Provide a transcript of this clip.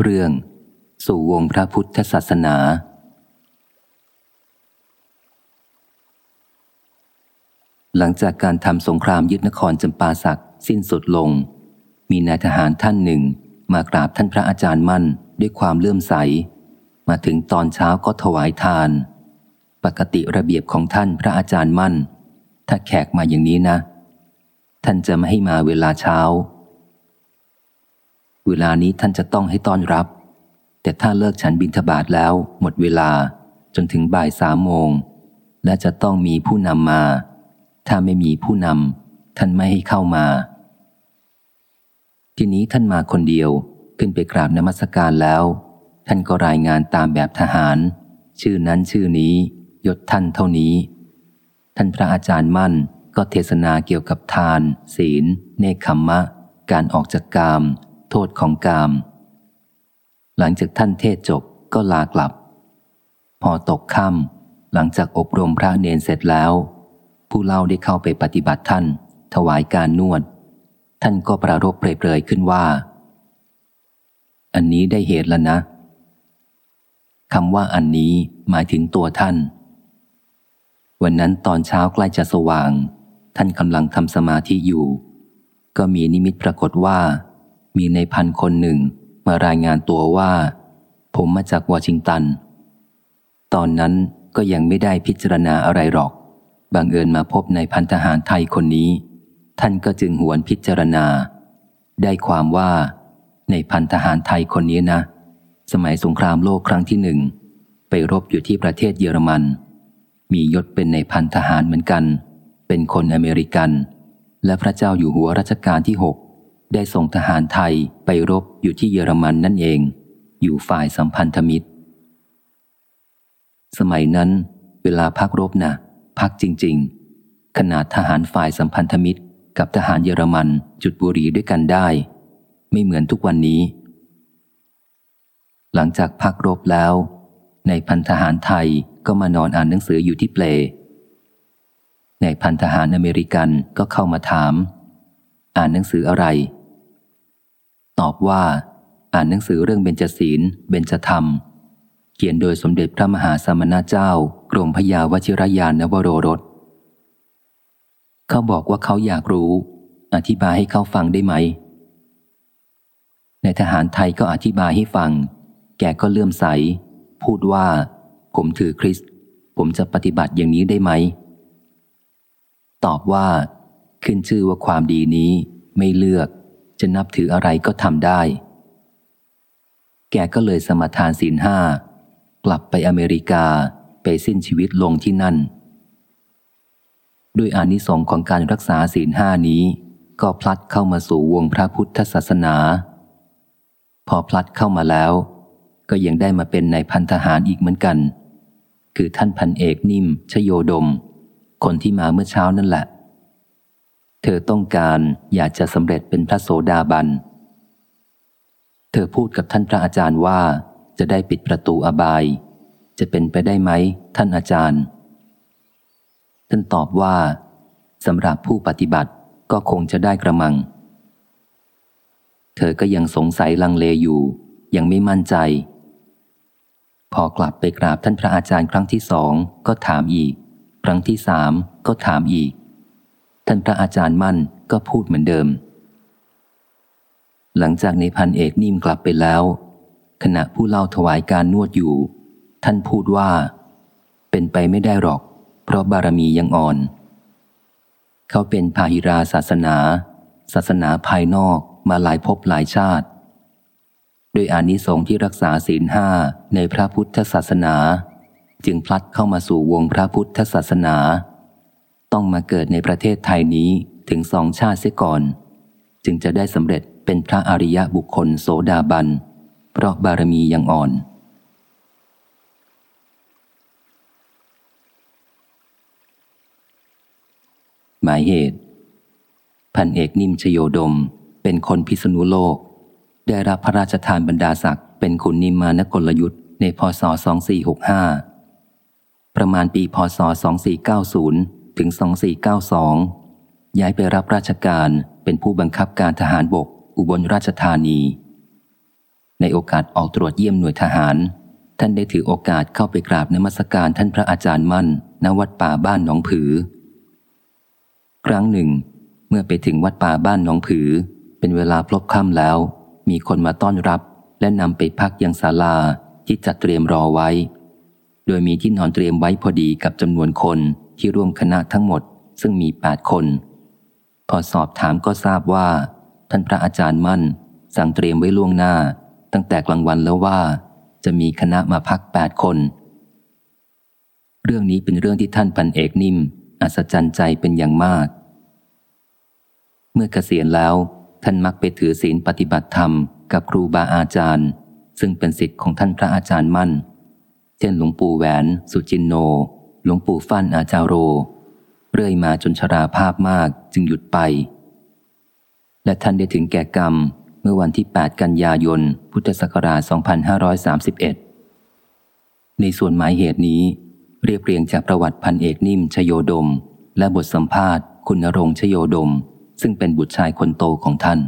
เรื่อง สู่วงพระพุทธศาสนา หลังจากการทำสงครามยึดนครจำปาสักสิ้นสุดลง มีนายทหารท่านหนึ่ง มากราบท่านพระอาจารย์มั่นด้วยความเลื่อมใส มาถึงตอนเช้าก็ถวายทาน ปกติระเบียบของท่านพระอาจารย์มั่น ถ้าแขกมาอย่างนี้นะ ท่านจะไม่ให้มาเวลาเช้า เวลานี้ท่านจะต้องให้ต้อนรับ แต่ถ้าเลิกฉันบินทบาทแล้วหมดเวลาจนถึงบ่ายสามโมง และจะต้องมีผู้นำมา ถ้าไม่มีผู้นำท่านไม่ให้เข้ามา ทีนี้ท่านมาคนเดียวขึ้นไปกราบนมัสการแล้ว ท่านก็รายงานตามแบบทหาร ชื่อนั้นชื่อนี้ยศท่านเท่านี้ ท่านพระอาจารย์มั่นก็เทศนาเกี่ยวกับทาน ศีล เนคขมมะ การออกจากกาม โทษของกาม หลังจากท่านเทศจบก็ลากลับ พอตกค่ำหลังจากอบรมพระเนนเสร็จแล้ว ผู้เล่าได้เข้าไปปฏิบัติท่าน ถวายการนวด ท่านก็ประรบเปรยๆขึ้นว่า อันนี้ได้เหตุแล้วนะคำว่าอันนี้หมายถึงตัวท่าน วันนั้นตอนเช้าใกล้จะสว่าง ท่านกำลังทำสมาธิอยู่ ก็มีนิมิตปรากฏว่า มีในพันคนหนึ่งมารายงานตัวว่า ผมมาจากวอชิงตัน ตอนนั้นก็ยังไม่ได้พิจารณาอะไรหรอกบางเอิญมาพบในพันทหารไทยคนนี้ ท่านก็จึงหวนพิจารณา ได้ความว่า ในพันทหารไทยคนนี้นะ สมัยสงครามโลกครั้งที่หนึ่ง ไปรบอยู่ที่ประเทศเยอรมัน มียศเป็นในพันทหารเหมือนกัน เป็นคนอเมริกัน และพระเจ้าอยู่หัวรัชกาลที่หก ได้ส่งทหารไทยไปรบอยู่ที่เยอรมันนั่นเอง อยู่ฝ่ายสัมพันธมิตร สมัยนั้น เวลาพักรบนะ่ะ พักจริง ๆ ขนาดทหารฝ่ายสัมพันธมิตร กับทหารเยอรมันจุดบุหรี่ด้วยกันได้ ไม่เหมือนทุกวันนี้ หลังจากพักรบแล้ว ในพันทหารไทยก็มานอนอ่านหนังสืออยู่ที่เปลในพันทหารอเมริกันก็เข้ามาถาม อ่านหนังสืออะไร ตอบว่า อ่านหนังสือเรื่องเบญจศีล เบญจธรรม เขียนโดยสมเด็จพระมหาสมณเจ้า กรมพยาวชิรยานนวโรรสเขาบอกว่าเขาอยากรู้ อธิบายให้เขาฟังได้ไหม ในทหารไทยก็อธิบายให้ฟัง แกก็เลื่อมใส พูดว่า ผมถือคริสต์ผมจะปฏิบัติอย่างนี้ได้ไหม ตอบว่า ขึ้นชื่อว่าความดีนี้ไม่เลือก จะนับถืออะไรก็ทำได้ แกก็เลยสมทานศีลห้ากลับไปอเมริกาไปสิ้นชีวิตลงที่นั่น ด้วยอานิสงส์ของการรักษาศีลห้านี้ ก็พลัดเข้ามาสู่วงพระพุทธศาสนา พอพลัดเข้ามาแล้ว ก็ยังได้มาเป็นในพันทหารอีกเหมือนกัน คือท่านพันเอกนิ่มชโยดม คนที่มาเมื่อเช้านั่นแหละ เธอต้องการอยากจะสำเร็จเป็นพระโสดาบัน เธอพูดกับท่านพระอาจารย์ว่าจะได้ปิดประตูอบาย จะเป็นไปได้ไหม ท่านอาจารย์ ท่านตอบว่าสำหรับผู้ปฏิบัติก็คงจะได้กระมัง เธอก็ยังสงสัยลังเลอยู่ ยังไม่มั่นใจ พอกลับไปกราบท่านพระอาจารย์ครั้งที่สองก็ถามอีก ครั้งที่สามก็ถามอีก ท่านพระอาจารย์มั่นก็พูดเหมือนเดิม หลังจากในพันเอกนิ่มกลับไปแล้ว ขณะผู้เล่าถวายการนวดอยู่ ท่านพูดว่า เป็นไปไม่ได้หรอก เพราะบารมียังอ่อน เขาเป็นพาหิราศาสนา ศาสนาภายนอกมาหลายภพหลายชาติโดยอานิสงส์ที่รักษาศีลห้าในพระพุทธศาสนา จึงพลัดเข้ามาสู่วงพระพุทธศาสนา ต้องมาเกิดในประเทศไทยนี้ถึงสองชาติเสียก่อน จึงจะได้สำเร็จเป็นพระอริยบุคคลโสดาบัน เพราะบารมียังอ่อน หมายเหตุ พันเอกนิ่มชโยดม เป็นคนพิษณุโลก ได้รับพระราชทานบรรดาศักดิ์เป็นขุนนิมมานกลยุทธ์ในพศ 2465 ประมาณปีพศ 2490 ถึง 2492 ย้ายไปรับราชการเป็นผู้บังคับการทหารบก อุบลราชธานี ในโอกาสออกตรวจเยี่ยมหน่วยทหาร ท่านได้ถือโอกาสเข้าไปกราบนมัสการท่านพระอาจารย์มั่น ณ วัดป่าบ้านหนองผือ ครั้งหนึ่ง เมื่อไปถึงวัดป่าบ้านหนองผือ เป็นเวลาพลบค่ำแล้ว มีคนมาต้อนรับ และนำไปพักยังศาลาที่จัดเตรียมรอไว้ โดยมีที่นอนเตรียมไว้พอดีกับจำนวนคน ที่ร่วมคณะทั้งหมดซึ่งมีแปดคน พอสอบถามก็ทราบว่า ท่านพระอาจารย์มั่น สั่งเตรียมไว้ล่วงหน้า ตั้งแต่กลางวันแล้วว่า จะมีคณะมาพักแปดคน เรื่องนี้เป็นเรื่องที่ท่านพันเอกนิ่ม อัศจรรย์ใจเป็นอย่างมาก เมื่อเกษียณแล้ว ท่านมักไปถือศีลปฏิบัติธรรมกับครูบาอาจารย์ ซึ่งเป็นสิทธิ์ของท่านพระอาจารย์มั่น เช่นหลวงปู่แหวน สุจินโน หลวงปู่ฟั่นอาจารโร เรื่อยมาจนชราภาพมากจึงหยุดไป และท่านได้ถึงแก่กรรมเมื่อวันที่ 8 กันยายน พุทธศักราช 2531 ในส่วนหมายเหตุนี้ เรียบเรียงจากประวัติพันเอกนิ่มชโยดม และบทสัมภาษณ์ คุณนรงชโยดม ซึ่งเป็นบุตรชายคนโตของท่าน